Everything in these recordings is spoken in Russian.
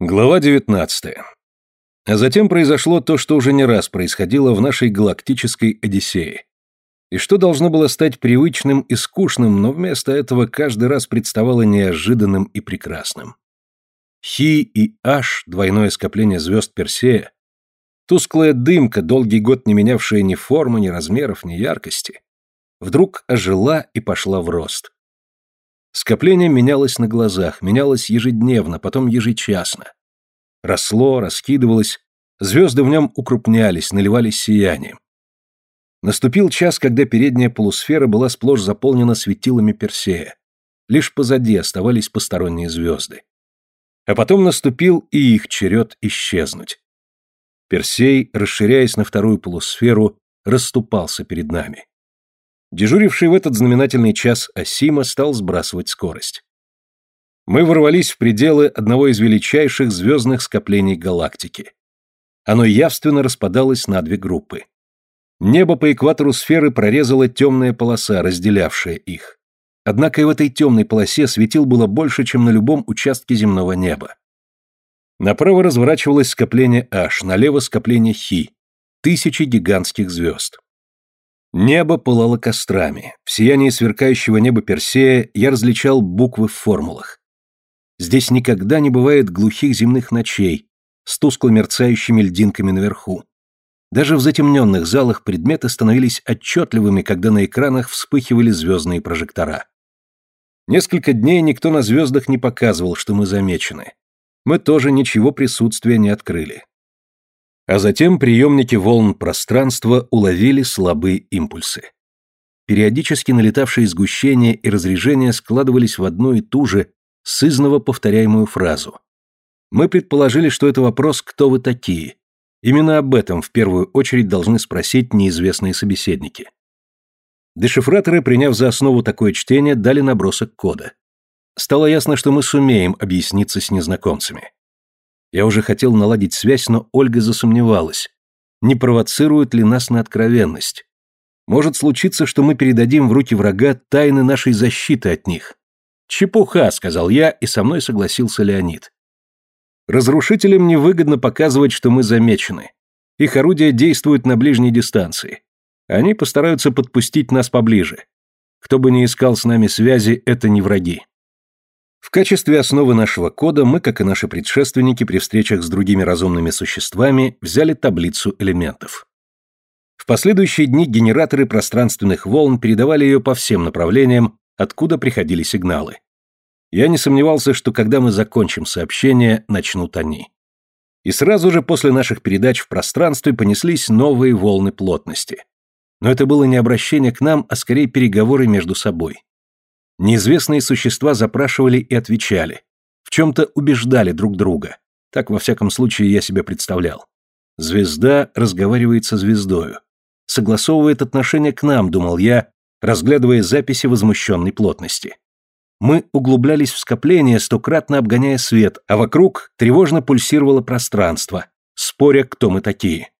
Глава 19. А затем произошло то, что уже не раз происходило в нашей галактической Одиссее. И что должно было стать привычным и скучным, но вместо этого каждый раз представало неожиданным и прекрасным. Хи и Аш, двойное скопление звезд Персея, тусклая дымка, долгий год не менявшая ни формы, ни размеров, ни яркости, вдруг ожила и пошла в рост. Скопление менялось на глазах, менялось ежедневно, потом ежечасно. Росло, раскидывалось, звезды в нем укрупнялись, наливались сиянием. Наступил час, когда передняя полусфера была сплошь заполнена светилами Персея. Лишь позади оставались посторонние звезды. А потом наступил и их черед исчезнуть. Персей, расширяясь на вторую полусферу, расступался перед нами. Дежуривший в этот знаменательный час Асима стал сбрасывать скорость. Мы ворвались в пределы одного из величайших звездных скоплений галактики. Оно явственно распадалось на две группы. Небо по экватору сферы прорезала темная полоса, разделявшая их. Однако и в этой темной полосе светил было больше, чем на любом участке земного неба. Направо разворачивалось скопление H, налево скопление Хи. Тысячи гигантских звезд. Небо пылало кострами. В сиянии сверкающего неба Персея я различал буквы в формулах. Здесь никогда не бывает глухих земных ночей с тускло мерцающими льдинками наверху. Даже в затемненных залах предметы становились отчетливыми, когда на экранах вспыхивали звездные прожектора. Несколько дней никто на звездах не показывал, что мы замечены. Мы тоже ничего присутствия не открыли. А затем приемники волн пространства уловили слабые импульсы. Периодически налетавшие сгущения и разрежения складывались в одну и ту же, сызново повторяемую фразу. Мы предположили, что это вопрос «Кто вы такие?». Именно об этом в первую очередь должны спросить неизвестные собеседники. Дешифраторы, приняв за основу такое чтение, дали набросок кода. Стало ясно, что мы сумеем объясниться с незнакомцами. Я уже хотел наладить связь, но Ольга засомневалась. Не провоцирует ли нас на откровенность? Может случиться, что мы передадим в руки врага тайны нашей защиты от них. «Чепуха», — сказал я, и со мной согласился Леонид. Разрушителям невыгодно показывать, что мы замечены. Их орудия действуют на ближней дистанции. Они постараются подпустить нас поближе. Кто бы ни искал с нами связи, это не враги. В качестве основы нашего кода мы, как и наши предшественники при встречах с другими разумными существами, взяли таблицу элементов. В последующие дни генераторы пространственных волн передавали ее по всем направлениям, откуда приходили сигналы. Я не сомневался, что когда мы закончим сообщение, начнут они. И сразу же после наших передач в пространстве понеслись новые волны плотности. Но это было не обращение к нам, а скорее переговоры между собой. Неизвестные существа запрашивали и отвечали. В чем-то убеждали друг друга. Так, во всяком случае, я себе представлял. Звезда разговаривает со звездою. Согласовывает отношение к нам, думал я, разглядывая записи возмущенной плотности. Мы углублялись в скопление, стократно обгоняя свет, а вокруг тревожно пульсировало пространство, споря, кто мы такие.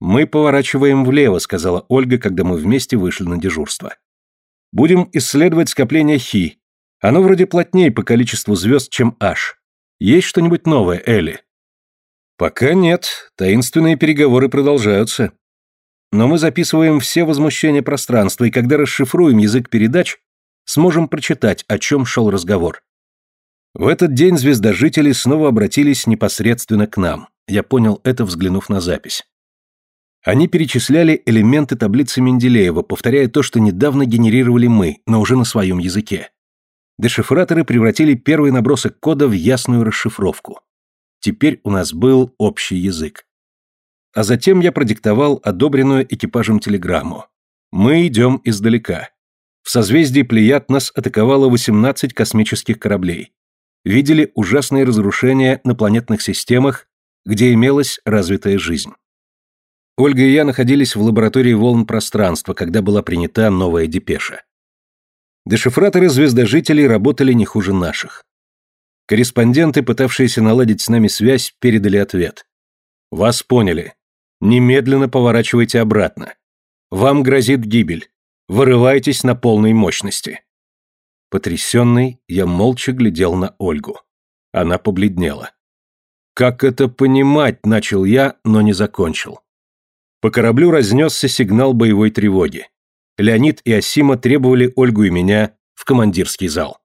«Мы поворачиваем влево», — сказала Ольга, когда мы вместе вышли на дежурство. Будем исследовать скопление Хи. Оно вроде плотнее по количеству звезд, чем H. Есть что-нибудь новое, Элли? Пока нет. Таинственные переговоры продолжаются. Но мы записываем все возмущения пространства, и когда расшифруем язык передач, сможем прочитать, о чем шел разговор. В этот день звездожители снова обратились непосредственно к нам. Я понял это, взглянув на запись. Они перечисляли элементы таблицы Менделеева, повторяя то, что недавно генерировали мы, но уже на своем языке. Дешифраторы превратили первый набросок кода в ясную расшифровку. Теперь у нас был общий язык. А затем я продиктовал одобренную экипажем телеграмму. Мы идем издалека. В созвездии Плеяд нас атаковало 18 космических кораблей. Видели ужасные разрушения на планетных системах, где имелась развитая жизнь. Ольга и я находились в лаборатории волн пространства, когда была принята новая депеша. Дешифраторы звездожителей работали не хуже наших. Корреспонденты, пытавшиеся наладить с нами связь, передали ответ. «Вас поняли. Немедленно поворачивайте обратно. Вам грозит гибель. Вырывайтесь на полной мощности». Потрясенный, я молча глядел на Ольгу. Она побледнела. «Как это понимать?» – начал я, но не закончил. По кораблю разнесся сигнал боевой тревоги. Леонид и Асима требовали Ольгу и меня в командирский зал.